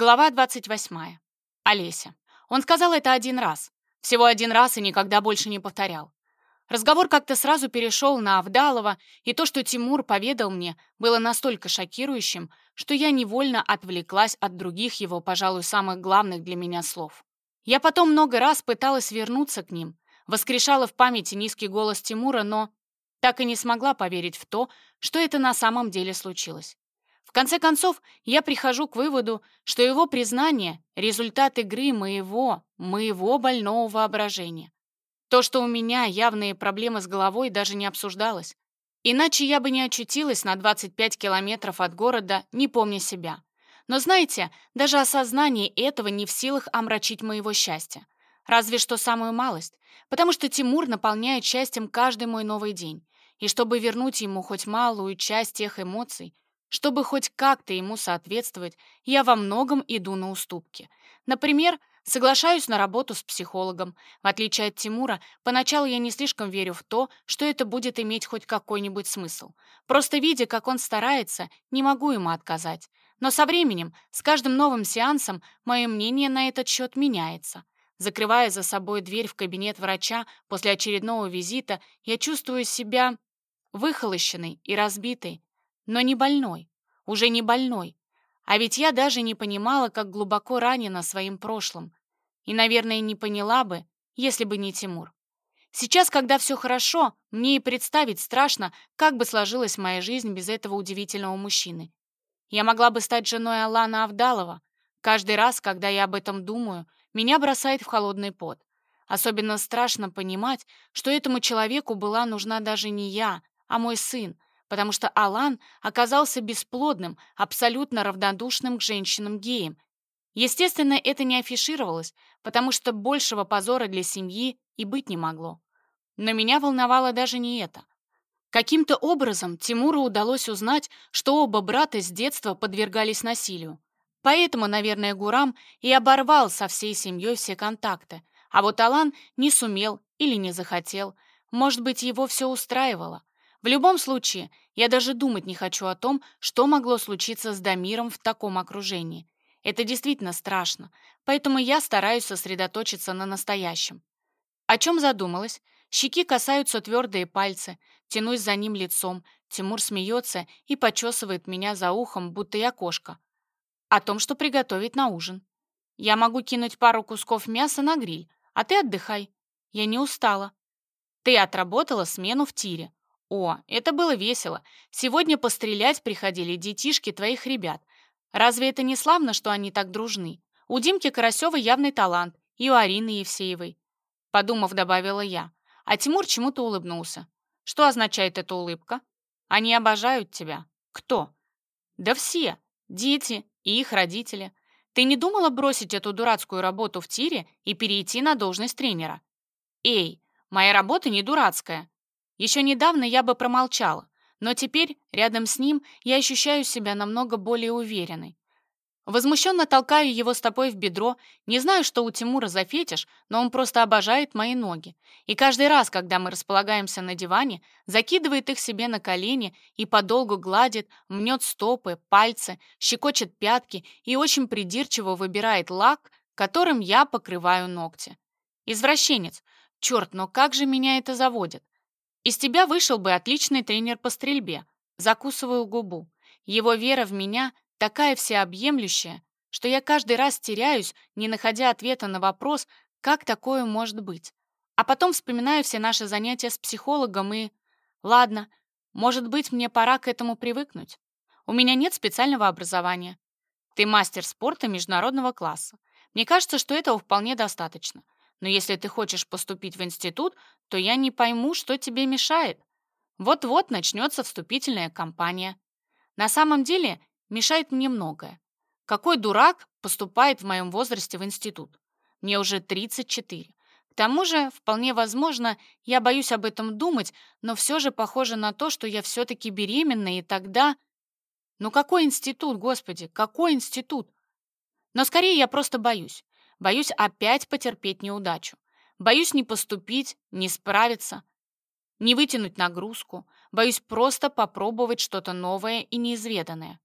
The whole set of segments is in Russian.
Глава 28. Олеся. Он сказал это один раз. Всего один раз и никогда больше не повторял. Разговор как-то сразу перешел на Авдалова, и то, что Тимур поведал мне, было настолько шокирующим, что я невольно отвлеклась от других его, пожалуй, самых главных для меня слов. Я потом много раз пыталась вернуться к ним, воскрешала в памяти низкий голос Тимура, но так и не смогла поверить в то, что это на самом деле случилось. В конце концов, я прихожу к выводу, что его признание — результат игры моего, моего больного воображения. То, что у меня явные проблемы с головой, даже не обсуждалось. Иначе я бы не очутилась на 25 километров от города, не помня себя. Но знаете, даже осознание этого не в силах омрачить моего счастья. Разве что самую малость, потому что Тимур наполняет счастьем каждый мой новый день. И чтобы вернуть ему хоть малую часть тех эмоций, чтобы хоть как-то ему соответствовать, я во многом иду на уступки. Например, соглашаюсь на работу с психологом. В отличие от Тимура, поначалу я не слишком верю в то, что это будет иметь хоть какой-нибудь смысл. Просто видя, как он старается, не могу ему отказать. Но со временем, с каждым новым сеансом, мое мнение на этот счет меняется. Закрывая за собой дверь в кабинет врача после очередного визита, я чувствую себя выхолощенной и разбитой, но не больной, уже не больной. А ведь я даже не понимала, как глубоко ранена своим прошлым. И, наверное, не поняла бы, если бы не Тимур. Сейчас, когда все хорошо, мне и представить страшно, как бы сложилась моя жизнь без этого удивительного мужчины. Я могла бы стать женой Алана Авдалова. Каждый раз, когда я об этом думаю, меня бросает в холодный пот. Особенно страшно понимать, что этому человеку была нужна даже не я, а мой сын, потому что Алан оказался бесплодным, абсолютно равнодушным к женщинам-геям. Естественно, это не афишировалось, потому что большего позора для семьи и быть не могло. Но меня волновало даже не это. Каким-то образом Тимуру удалось узнать, что оба брата с детства подвергались насилию. Поэтому, наверное, Гурам и оборвал со всей семьей все контакты, а вот Алан не сумел или не захотел. Может быть, его все устраивало. В любом случае, я даже думать не хочу о том, что могло случиться с Дамиром в таком окружении. Это действительно страшно, поэтому я стараюсь сосредоточиться на настоящем. О чем задумалась? Щеки касаются твердые пальцы, тянусь за ним лицом, Тимур смеется и почесывает меня за ухом, будто я кошка. О том, что приготовить на ужин. Я могу кинуть пару кусков мяса на гриль, а ты отдыхай. Я не устала. Ты отработала смену в тире. «О, это было весело. Сегодня пострелять приходили детишки твоих ребят. Разве это не славно, что они так дружны? У Димки Карасева явный талант, и у Арины Евсеевой». Подумав, добавила я. А Тимур чему-то улыбнулся. «Что означает эта улыбка?» «Они обожают тебя». «Кто?» «Да все. Дети и их родители. Ты не думала бросить эту дурацкую работу в тире и перейти на должность тренера?» «Эй, моя работа не дурацкая. Еще недавно я бы промолчала, но теперь, рядом с ним, я ощущаю себя намного более уверенной. Возмущенно толкаю его стопой в бедро, не знаю, что у Тимура за фетиш, но он просто обожает мои ноги. И каждый раз, когда мы располагаемся на диване, закидывает их себе на колени и подолгу гладит, мнет стопы, пальцы, щекочет пятки и очень придирчиво выбирает лак, которым я покрываю ногти. Извращенец. Черт, но как же меня это заводит. Из тебя вышел бы отличный тренер по стрельбе. Закусываю губу. Его вера в меня такая всеобъемлющая, что я каждый раз теряюсь, не находя ответа на вопрос, как такое может быть. А потом вспоминаю все наши занятия с психологом и... Ладно, может быть, мне пора к этому привыкнуть. У меня нет специального образования. Ты мастер спорта международного класса. Мне кажется, что этого вполне достаточно. Но если ты хочешь поступить в институт, то я не пойму, что тебе мешает. Вот-вот начнется вступительная кампания. На самом деле мешает мне многое. Какой дурак поступает в моем возрасте в институт? Мне уже 34. К тому же, вполне возможно, я боюсь об этом думать, но все же похоже на то, что я все-таки беременна, и тогда... Ну какой институт, господи, какой институт? Но скорее я просто боюсь. Боюсь опять потерпеть неудачу. Боюсь не поступить, не справиться, не вытянуть нагрузку. Боюсь просто попробовать что-то новое и неизведанное.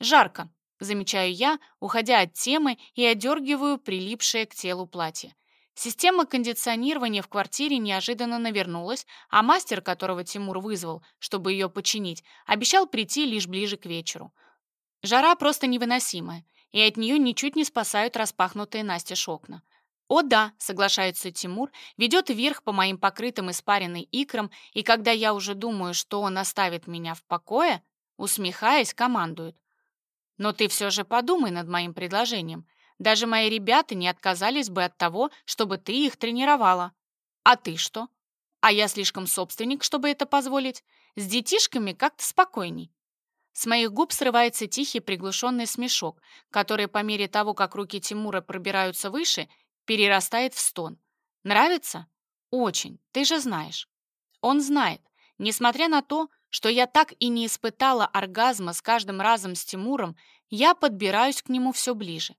Жарко. замечаю я, уходя от темы и одергиваю прилипшее к телу платье. Система кондиционирования в квартире неожиданно навернулась, а мастер, которого Тимур вызвал, чтобы ее починить, обещал прийти лишь ближе к вечеру. Жара просто невыносимая, и от нее ничуть не спасают распахнутые настежь окна. «О да», — соглашается Тимур, ведет вверх по моим покрытым испаренной икрам, и когда я уже думаю, что он оставит меня в покое, усмехаясь, командует. «Но ты все же подумай над моим предложением. Даже мои ребята не отказались бы от того, чтобы ты их тренировала. А ты что? А я слишком собственник, чтобы это позволить. С детишками как-то спокойней. С моих губ срывается тихий приглушенный смешок, который по мере того, как руки Тимура пробираются выше, перерастает в стон. Нравится? Очень, ты же знаешь. Он знает, несмотря на то, что я так и не испытала оргазма с каждым разом с Тимуром, я подбираюсь к нему все ближе.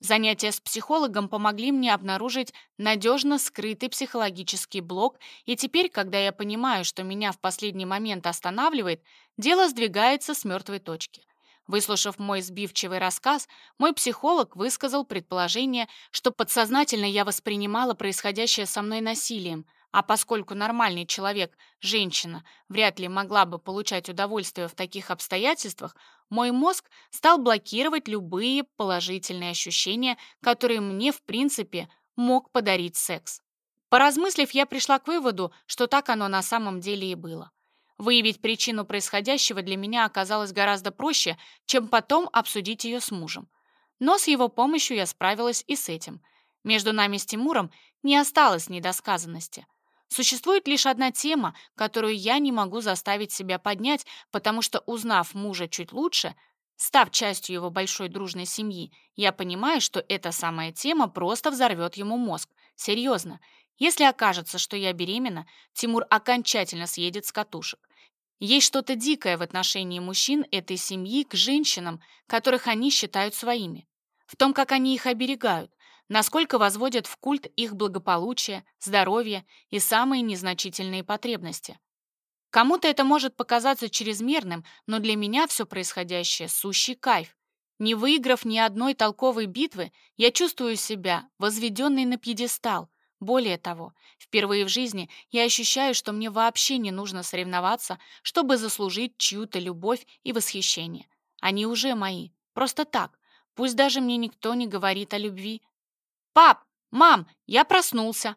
Занятия с психологом помогли мне обнаружить надежно скрытый психологический блок, и теперь, когда я понимаю, что меня в последний момент останавливает, дело сдвигается с мертвой точки. Выслушав мой сбивчивый рассказ, мой психолог высказал предположение, что подсознательно я воспринимала происходящее со мной насилием – а поскольку нормальный человек, женщина, вряд ли могла бы получать удовольствие в таких обстоятельствах, мой мозг стал блокировать любые положительные ощущения, которые мне, в принципе, мог подарить секс. Поразмыслив, я пришла к выводу, что так оно на самом деле и было. Выявить причину происходящего для меня оказалось гораздо проще, чем потом обсудить ее с мужем. Но с его помощью я справилась и с этим. Между нами с Тимуром не осталось недосказанности – Существует лишь одна тема, которую я не могу заставить себя поднять, потому что, узнав мужа чуть лучше, став частью его большой дружной семьи, я понимаю, что эта самая тема просто взорвет ему мозг. Серьезно. Если окажется, что я беременна, Тимур окончательно съедет с катушек. Есть что-то дикое в отношении мужчин этой семьи к женщинам, которых они считают своими. В том, как они их оберегают, насколько возводят в культ их благополучие, здоровье и самые незначительные потребности. Кому-то это может показаться чрезмерным, но для меня все происходящее — сущий кайф. Не выиграв ни одной толковой битвы, я чувствую себя возведенной на пьедестал. Более того, впервые в жизни я ощущаю, что мне вообще не нужно соревноваться, чтобы заслужить чью-то любовь и восхищение. Они уже мои, просто так. Пусть даже мне никто не говорит о любви, «Пап! Мам! Я проснулся!»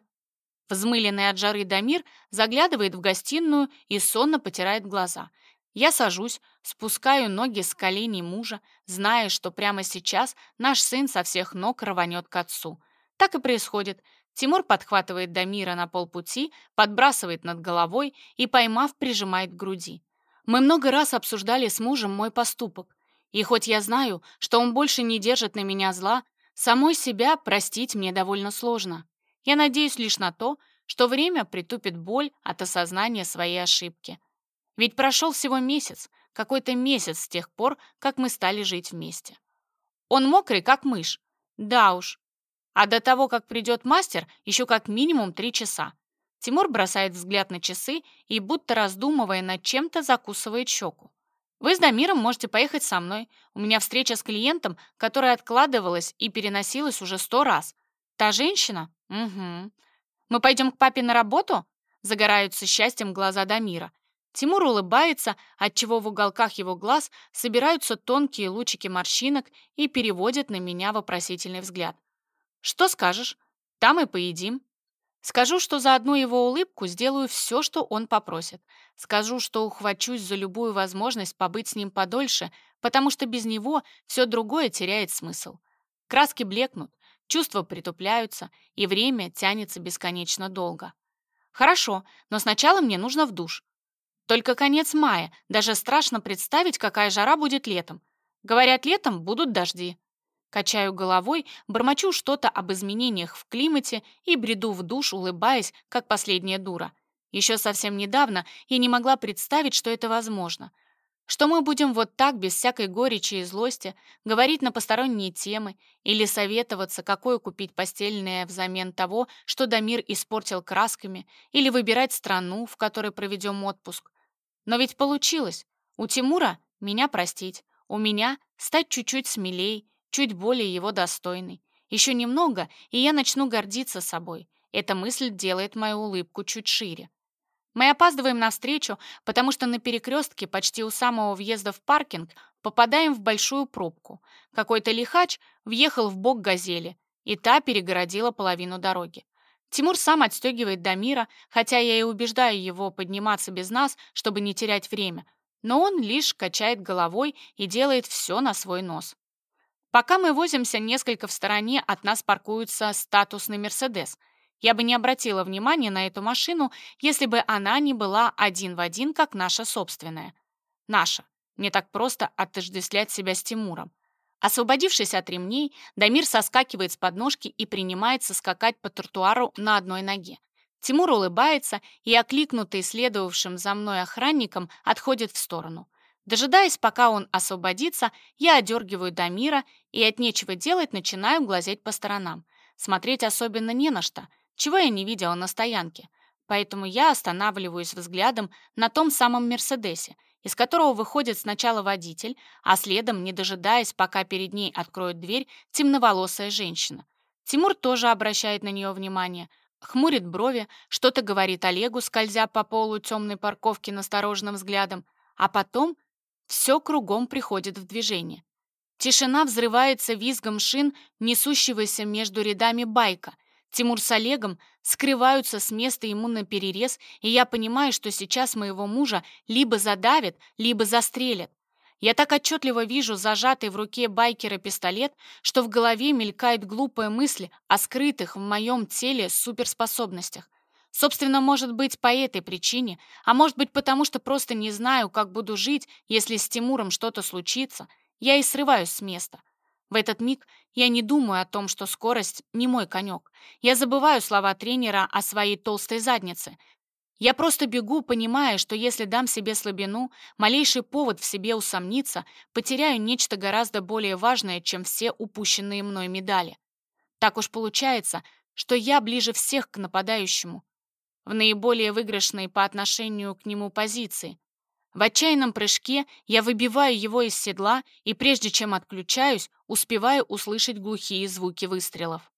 Взмыленный от жары Дамир заглядывает в гостиную и сонно потирает глаза. Я сажусь, спускаю ноги с коленей мужа, зная, что прямо сейчас наш сын со всех ног рванет к отцу. Так и происходит. Тимур подхватывает Дамира на полпути, подбрасывает над головой и, поймав, прижимает к груди. Мы много раз обсуждали с мужем мой поступок. И хоть я знаю, что он больше не держит на меня зла, Самой себя простить мне довольно сложно. Я надеюсь лишь на то, что время притупит боль от осознания своей ошибки. Ведь прошел всего месяц, какой-то месяц с тех пор, как мы стали жить вместе. Он мокрый, как мышь. Да уж. А до того, как придет мастер, еще как минимум три часа. Тимур бросает взгляд на часы и, будто раздумывая над чем-то, закусывает щеку. Вы с Дамиром можете поехать со мной. У меня встреча с клиентом, которая откладывалась и переносилась уже сто раз. Та женщина? Угу. Мы пойдем к папе на работу? Загораются счастьем глаза Дамира. Тимур улыбается, отчего в уголках его глаз собираются тонкие лучики морщинок и переводят на меня вопросительный взгляд. «Что скажешь? Там и поедим». Скажу, что за одну его улыбку сделаю все, что он попросит. Скажу, что ухвачусь за любую возможность побыть с ним подольше, потому что без него все другое теряет смысл. Краски блекнут, чувства притупляются, и время тянется бесконечно долго. Хорошо, но сначала мне нужно в душ. Только конец мая, даже страшно представить, какая жара будет летом. Говорят, летом будут дожди. Качаю головой, бормочу что-то об изменениях в климате и бреду в душ, улыбаясь, как последняя дура. Еще совсем недавно я не могла представить, что это возможно. Что мы будем вот так, без всякой горечи и злости, говорить на посторонние темы или советоваться, какое купить постельное взамен того, что Дамир испортил красками, или выбирать страну, в которой проведем отпуск. Но ведь получилось. У Тимура меня простить, У меня стать чуть-чуть смелей, чуть более его достойной. Еще немного, и я начну гордиться собой. Эта мысль делает мою улыбку чуть шире. Мы опаздываем на встречу, потому что на перекрестке почти у самого въезда в паркинг попадаем в большую пробку. Какой-то лихач въехал в бок газели, и та перегородила половину дороги. Тимур сам отстегивает Дамира, хотя я и убеждаю его подниматься без нас, чтобы не терять время, но он лишь качает головой и делает все на свой нос. Пока мы возимся, несколько в стороне от нас паркуется статусный «Мерседес», я бы не обратила внимания на эту машину, если бы она не была один в один, как наша собственная. Наша. Мне так просто отождествлять себя с Тимуром. Освободившись от ремней, Дамир соскакивает с подножки и принимается скакать по тротуару на одной ноге. Тимур улыбается и, окликнутый следовавшим за мной охранником, отходит в сторону. Дожидаясь, пока он освободится, я одергиваю Дамира и от нечего делать начинаю глазеть по сторонам. Смотреть особенно не на что — чего я не видела на стоянке. Поэтому я останавливаюсь взглядом на том самом «Мерседесе», из которого выходит сначала водитель, а следом, не дожидаясь, пока перед ней откроет дверь, темноволосая женщина. Тимур тоже обращает на нее внимание, хмурит брови, что-то говорит Олегу, скользя по полу темной парковки настороженным взглядом, а потом все кругом приходит в движение. Тишина взрывается визгом шин, несущегося между рядами байка, Тимур с Олегом скрываются с места ему на перерез, и я понимаю, что сейчас моего мужа либо задавят, либо застрелят. Я так отчетливо вижу зажатый в руке байкера пистолет, что в голове мелькает глупая мысль о скрытых в моем теле суперспособностях. Собственно, может быть, по этой причине, а может быть, потому что просто не знаю, как буду жить, если с Тимуром что-то случится, я и срываюсь с места. В этот миг я не думаю о том, что скорость не мой конек. Я забываю слова тренера о своей толстой заднице. Я просто бегу, понимая, что если дам себе слабину, малейший повод в себе усомниться, потеряю нечто гораздо более важное, чем все упущенные мной медали. Так уж получается, что я ближе всех к нападающему, в наиболее выигрышной по отношению к нему позиции. В отчаянном прыжке я выбиваю его из седла и прежде чем отключаюсь, успеваю услышать глухие звуки выстрелов.